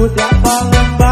Udah malam